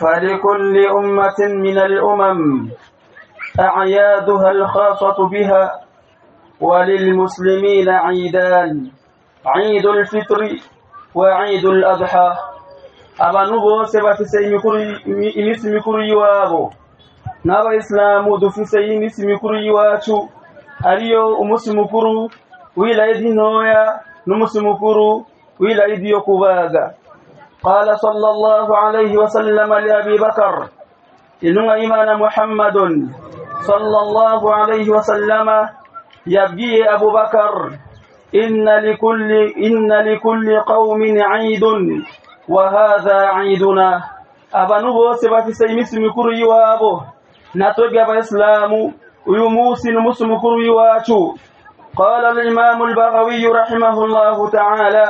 فلكل أمة من الأمم أعيادها الخاصة بها وللمسلمين عيدان عيد الفطر وعيد الأضحى abantu bose bafise iminsi mikuru y'iwabo n'abayisilamu dufise y'iminsi mikuru y'iwacu ariyo umunsi mukuru w'irayidi ntoya n'umunsi mukuru w'irayidi yo kubaga قال صلى الله عليه وسلم لأبي بكر إن إيمان محمد. صلى الله عليه وسلم يبقي أبو بكر إن لكل إن لكل قوم عيد وهذا عيدنا. أبنو بوس بفي سيمس مكر يوابو نتوجي بإسلام ويموس نمس مكر يواتو قال الإمام البغوي رحمه الله تعالى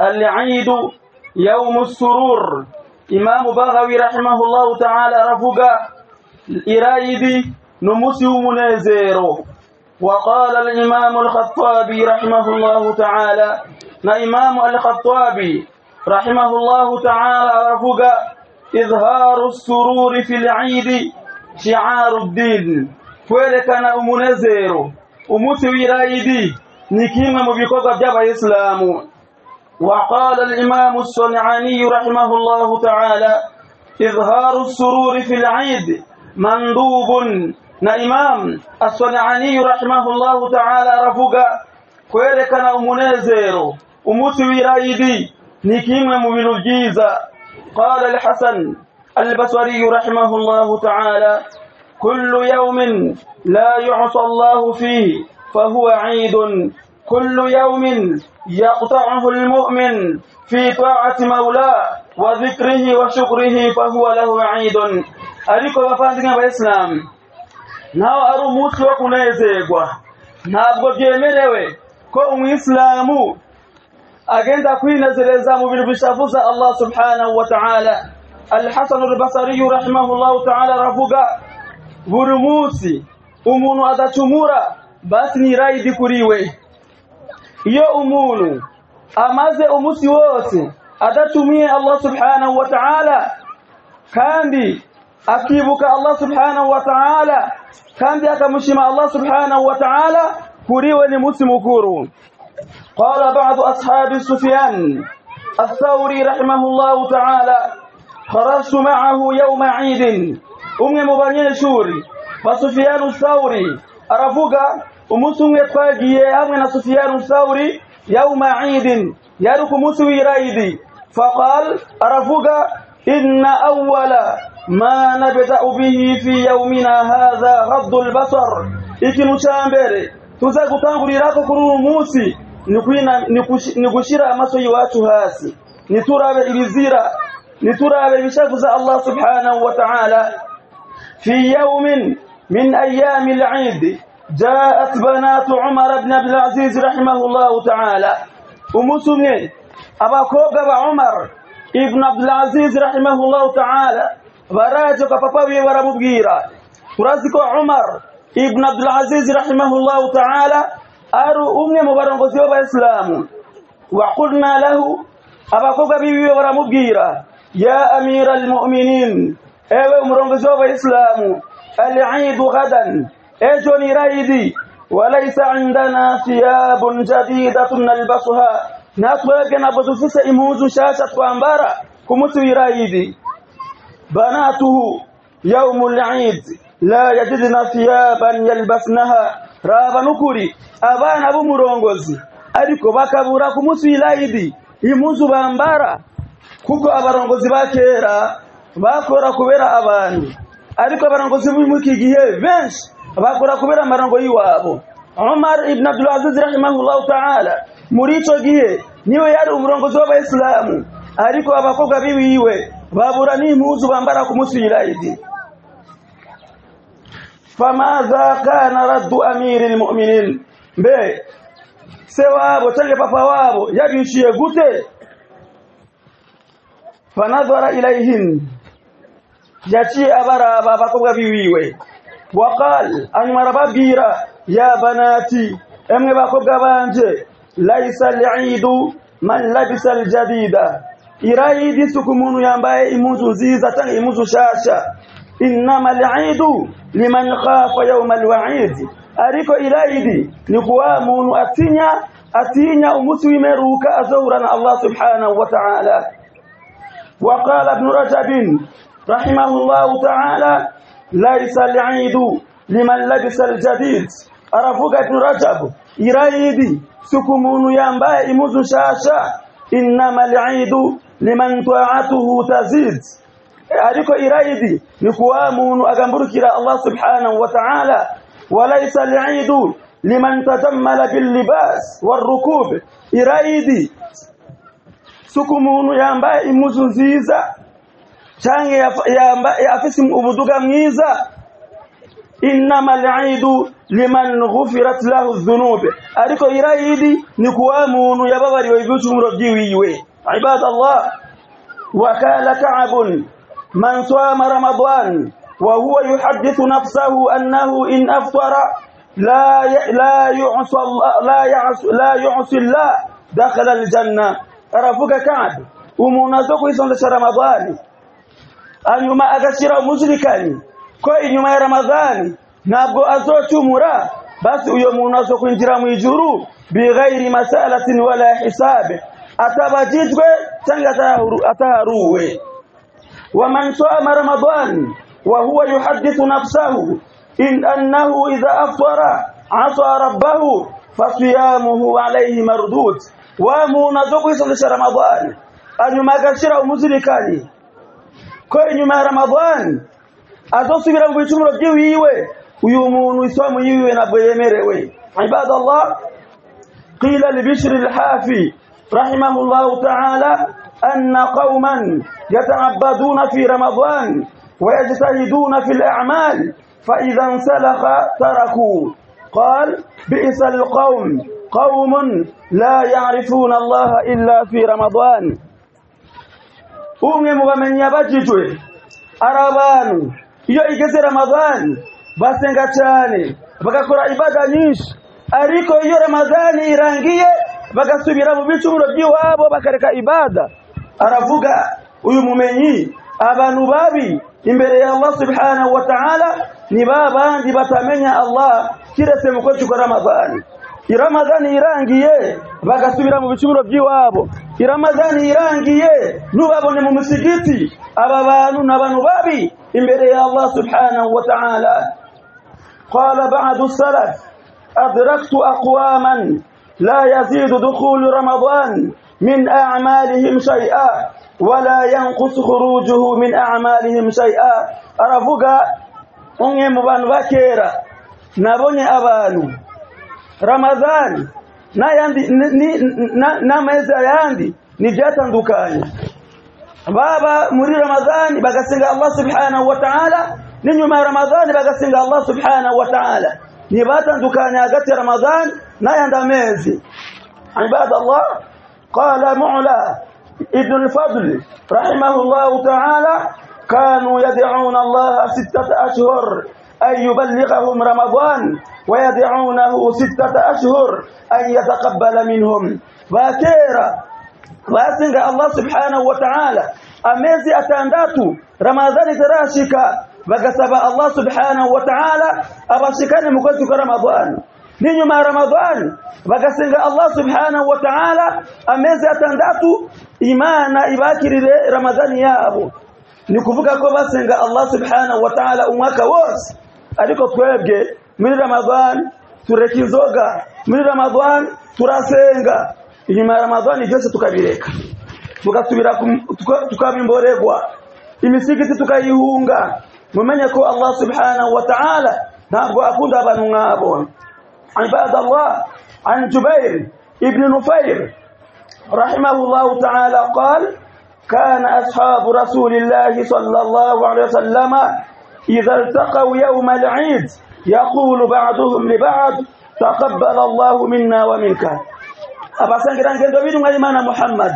العيد surur imamu baghawi rahimahu llahu taala aravuga irayidi ni umunsi w'umunezero وقال الإمام الخطابي رحمه الله تعالى نا إمام الخطابي رحمه الله تعالى رفق إظهار السرور في العيد شعار الدين. كان أمنزير أمسوي رايدي نكيما مبيكوكا جاب إسلام وقال الإمام الصنعاني رحمه الله تعالى إظهار السرور في العيد مندوب na imam aswanani rahimahullahu ta'ala aravuga kwerekana umunezero umunsi w'irayidi ni kimwe mu bintu byiza qala alhasan albasri rahimahullahu ta'ala kullu yawmin la yu'sa Allah fihi fahuwa 'eid kullu yawmin fi ta'ati mawla wa dhikrihi wa shukrihi fahuwa lahu 'eid ariko bavandimwe abayisilamu naho ari umunsi wo kunezerwa ntabwo byemerewe ko umwisilamu agenda kwinezereza mu bintu bishavuza Allah subhanahu wa ta'ala Al-Hasan al-Basri rahimahullahu ta'ala aravuga buri munsi umuntu adacumura basi ni raidi kuriwe iyo umuntu amaze umunsi wose adatumiye Allah subhanahu wa ta'ala kandi akibuka Allah subhanahu wa ta'ala kandi akamushima Allah subhanahu wa ta'ala kuriwe ni munsi mukuru qala ba'd ashabi sufyan الثوري رحمه الله تعالى خرجت معه يوم عيد umwe mu banyeshuri ba Sufyan Thauri aravuga umunsi umwe twagiye hamwe na Sufyan Thauri yauma Eid yari ku munsi w'Iraidi faqal aravuga inna awwala ma nabda'u bihi fi yawmina hadha ghaddu al-basar ikintu ca mbere tuza gutangurirako kuri uyu munsi ni gushira amaso yiwacu hasi niturabe ibizira niturabe ibishavuza Allah subhanahu wa ta'ala في يوم من أيام العيد جاءت بنات عمر بن عبد العزيز رحمه الله تعالى. ومسلمين أبا كوكا عمر ابن عبد العزيز رحمه الله تعالى. وراجك فبابي ورب بغيرة ورزق عمر ابن عبد العزيز رحمه الله تعالى. أرو أمي مبارك وزيوب إسلام. وقلنا له أبا كوكا بيبي ورب بغيرة يا أمير المؤمنين أيوة مبارك وزيوب إسلام. العيد غداً. umurongozi w'abayisilamu al-eid ghadan ejo ni raidi walaysa indana thiyabun jadidatun nalbasuha natwege nabo dufise impuzu nshasha twambara ku munsi w'iraidi بناته يوم العيد لا يجدن ثيابا يلبسنها raba nukuri abana b'umurongozi ariko bakabura ku munsi w'irayidi impuzu bambara kuko abarongozi ba kera bakora kubera abantu ariko abarongozi b'iki gihe benshi bakora kubera amarongo y'iwabo. Umar ibn Abdul Aziz rahimahullahu ta'ala murito gihe niwe yari umurongozi w'abayisilamu. Ariko abakobwa biwiwe babura n'impuzu bambara ku munsi famadha kana raddu amiri mu'minin. Mbe se wabo cange papa wabo yabishiye gute? Fanadhara ilayhin. Yaciye abaraba abakobwa biwiwe وقال ان مربغيرا يا بناتي إمي باكو غبانجي ليس العيد من لبس الجديدة إرايدي سكومونو يامباي ايموزو زيزة تان شاشة. إنما العيد لمن خاف يوم الوعيد. أريكو إرايدي نكوا مونو أتينيا أتينيا اوموسو يمروكا أزورنا الله سبحانه وتعالى. وقال ابن رجب رحمه الله تعالى ليس العيد لمن لبس الجديد. أرفق ابن رجب؟ إرايدي سكمون ينباء إمز شاشا. إنما العيد لمن طاعته تزيد. أريك إرايدي نقوامون أغنبرك إلى الله سبحانه وتعالى. وليس العيد لمن تجمل باللباس والركوب. umuntu yambaye impuzu nziza cyangwa afite ubuduga mwiza innama al-eidu liman ghufirat lahu dhunub ariko irayidi ni kuwa muntu yababariwe ibicumuro byiwiwe ibadallah wa kala ka'ab man sama ramadan yuhaddithu nafsahu annahu in aftara la la yu'sa la yu'sa la yu'si Allah dakhala al-janna aravuga Ka'b umuntu azo kwisondesha Ramadhani hanyuma agashira umuzirikanyi ko inyuma ya Ramadhani ntabwo azocumura basi uyo muntu azo kwinjira mu ijuru bighairi masalatin wala hisabe atabajijwe cyangwa ataharuwe. Waman sama Ramadhan wa huwa yuhaddithu nafsahu in annahu idha afara asa rabbahu fasiyamuhu alayhi mardud. Wa muntu isa kwisondesha anyuma agashira umuzirikani ko inyuma ya ramadhani azosubira mu bicumuro by'iwiwe uyu muntu isomo yiwe ntabwo yemerewe ibadallah qila libishri lhafi رحمه الله تعالى أن قوما يتعبدون في رمضان ويجتهدون في الأعمال فإذا انسلخ تركوا قال بئس القوم قوم لا يعرفون الله إلا في رمضان umwe mu bamenyi yabajijwe. Ari abantu. Iyo igeze ramadani basenga cyane bagakora ibada nyinshi. Ariko iyo ramadani irangiye bagasubira mu bicumuro by'iwabo bakareka ibada aravuga uyu mumenyi abantu babi imbere ya Allah subhanahu wa ta'ala ni babandi batamenya Allah. Kiretse mu kwezi kwa ramadani iramadani irangiye bagasubira mu bicumuro by'iwabo iramadani irangiye nubabone mu musigiti aba bantu n'abantu babi imbere ya Allah subhanahu wa ta'ala qala ba'du salaf adraktu aqwaman la yazid dukhul ramadan min a'malihim shay'a wala yanqus khurujuhu min a'malihim shay'a aravuga umwe mu bantu bakera nabonye abantu ramadhani n'ayandi n'amezi ayandi ni byatandukanye baba muri ramadhani bagasenga allah subhanahu wa ta'ala n'inyuma ya ramadhani bagasenga allah subhanahu wa ta'ala ntibatandukanye hagati ya ramadhani n'ayandi amezi ibadallah qala mu'la ibn al-fadl rahimahullah ta'ala كانوا يدعون الله ستة أشهر أن يبلغهم رمضان ويدعونه ستة أشهر أن يتقبل منهم. فاكيرا فاسنغ الله سبحانه وتعالى أميزي أتانداتو رمضان تراشكا فقسب الله سبحانه وتعالى أباشكان مقلتك رمضان لن يما رمضان فقسنغ الله سبحانه وتعالى أميزي أتانداتو إيمانا إباكر رمضان يا أبو نكفك كوباسنغ الله سبحانه وتعالى أمك وارس ariko twebwe muri ramadhani tureka inzoga muri ramadhani turasenga inyuma ya ramadhani byose tukabireka tugasubira tukaba imborerwa imisigiti tukayihunga mumenye ko allah subhanahu wa ta'ala ntabwo akunda abantu nk'abo عباد الله عن جبير ابن نفير رحمه الله تعالى قال كان أصحاب رسول الله صلى الله عليه وسلم إذا التقوا يوم العيد يقول بعضهم لبعض تقبل الله منا ومنك. أبسان كران كنتو بيدون غيمان محمد.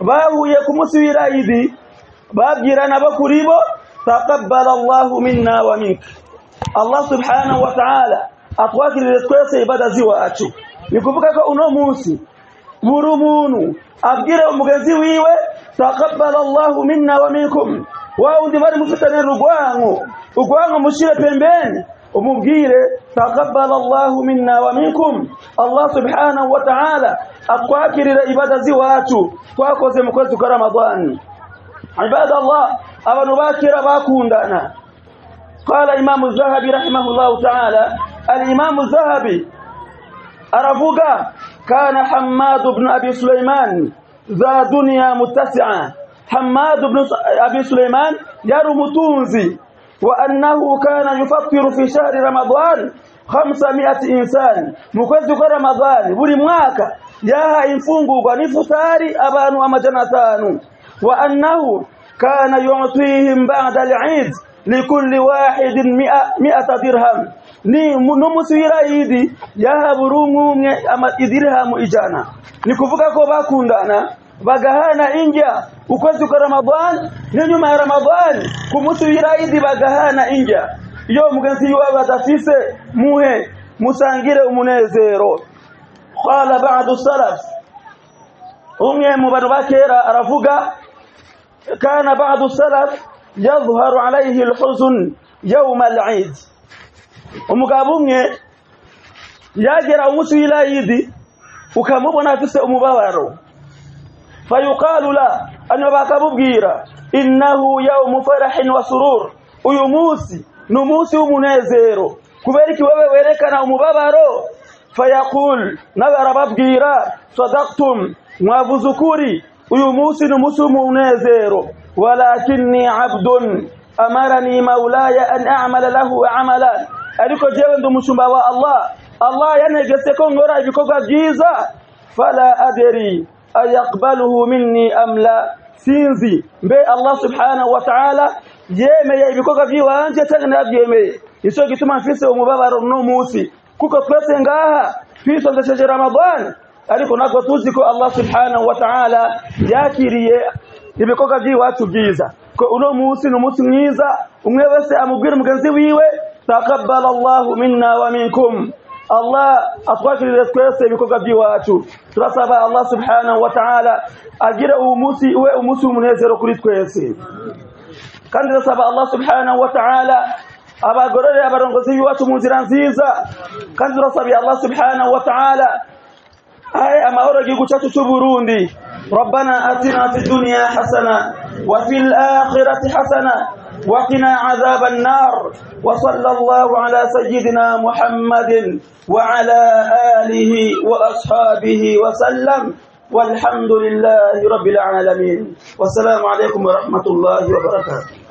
باهو يكمس ويرا إيدي. باب جيران بكريبو تقبل الله منا ومنك. الله سبحانه وتعالى أطواك للإسكوية سيبادة زيوة أتو. يكفك كأنو موسي. مرمونو. أبجير ومغزيو إيوة تقبل الله منا ومنكم. Wa undi bari mufitanira urwango urwango mushire pembeni umubwire taqabbala Allahu minna wa minkum Allah subhanahu wa ta'ala akwakirira ibada ziwacu twakoze mu kwezi kwa Ramadhan ibada Allah abantu bakira bakundana qala Imam Az-Zahabi rahimahullahu ta'ala al-Imam Az-Zahabi aravuga kana Hammad ibn Abi Sulaiman za dunya muttasi'a Hammad ibn Abi Sulaiman yari mutunzi وأنه كان يفطر في شهر رمضان خمسمائة إنسان مكوزي kwa Ramadhani buri mwaka yaha imfungurwa n'ifutari abantu amajana atanu wa annahu kana yu'tihim ba'da al-Eid likulli wahidin mi'ata dirham ni numusi w'irayidi yaha buri umwe idirhamu ijana ni kuvuga ko bakundana bagahana injya ukwezi kwa Ramadhan ni nyuma ya Ramadhan kumunsi w'irayidi bagahana injya iyo mugenzi wawe adafise muhe musangire umunezero. Qala ba'du salaf umwe mu bantu bakera aravuga kana ba'du salaf yadhharu alayhi alhuzn yawm al-eid. Umugabo umwe yagera umunsi w'irayidi ukamubona afise umubabaro. فيقال لا. ان باك ببغيرا إنه يوم فرح وسرور. ويموسي نموسي ومنازيرو. كبيركي وبا وركنا ومبابارو فيقول نغرا ببغيرا صدقتم. ما بذكوري ويموسي نموسي ومنازيرو. ولكني عبد. أمرني مولاي أن أعمل له عملا. اديكو جيرندو مشومبا الله. الله ينهجسكو غورا بيكو غيزا فلا أدري. Ayaqbaluhu minni am la? Sinzi. Mbe Allah subhanahu wa ta'ala yemeye ibikorwa vy'iwanje cyangwa ntabyemeye ico gituma mfise umubabaro no musi. Kuko twese ngaha twisondesheje Ramadan. Ariko nako tuzi ko Allah subhanahu wa ta'ala yakiriye vi byiwacu byiza ko uno musi no musi mwiza umwe wese amubwira mugenzi wiwe taqabbala Allah minna wa minkum Allah atwakirire twese ibikorwa byiwacu turasaba Allah subhanahu wa ta'ala agire uwo munsi we umunsi w'umunezero kuri twese kandi turasaba Allah subhanahu wa ta'ala abagorore abarongozi b'iwacu mu nzira nziza kandi turasabiye Allah subhanahu wa ta'ala aye amahoro igihugu cyacu cy'u Burundi ربنا آتنا في الدنيا حسنة وفي الآخرة حسنة وقنا عذاب النار. وصلى الله على سيدنا محمد وعلى آله وأصحابه وسلم. والحمد لله رب العالمين. والسلام عليكم ورحمة الله وبركاته.